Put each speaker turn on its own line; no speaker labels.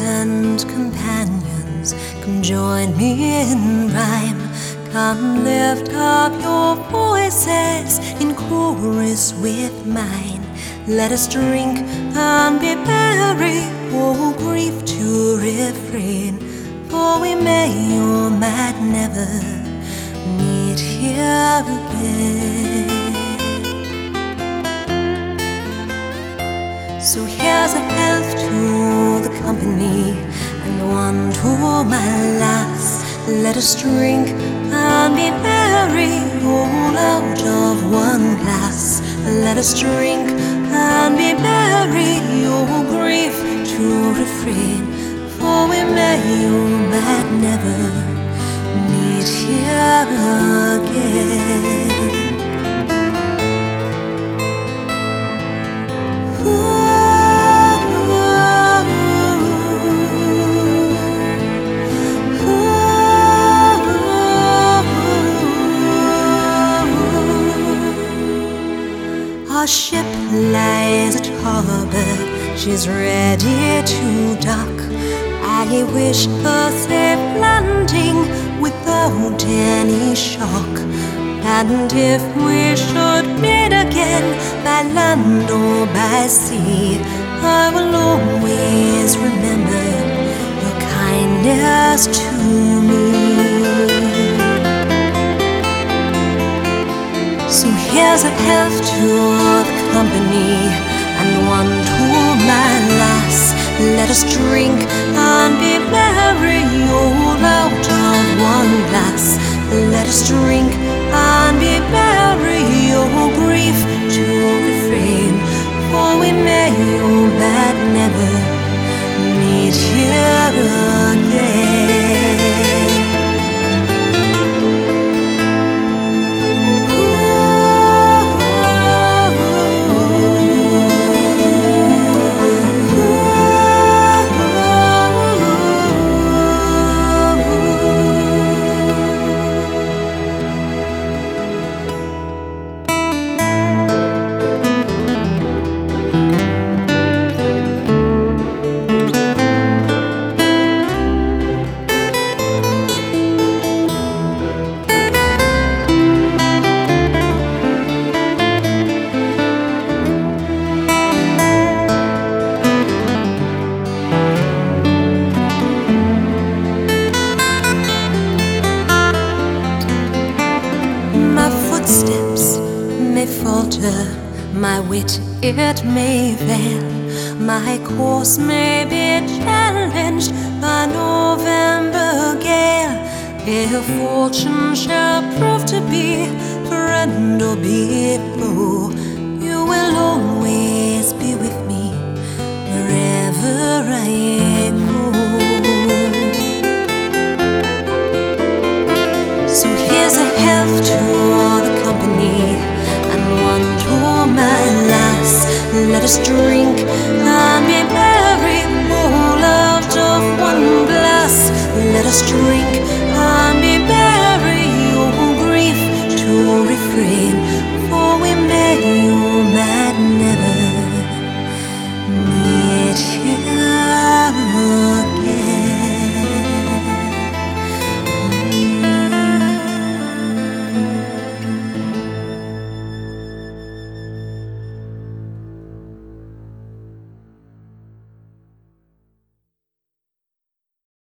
and companions, come join me in rhyme. Come lift up your voices in chorus with mine. Let us drink and be merry, oh grief to refrain, for we may or might never meet here again. So here's a health to the company and one to my lass. Let us drink and be merry, all out of one glass. Let us drink and be merry, your grief to refrain, for we may or might never ship lies at harbor, she's ready to dock. I wish her safe landing without any shock. And if we should meet again by land or by sea, I will always So here's a health to the company and one to my lass. Let us drink and be merry, all out of one glass. Let us drink my wit it may fail, my course may be challenged by November gale. If fortune shall prove to be friend or be foe, the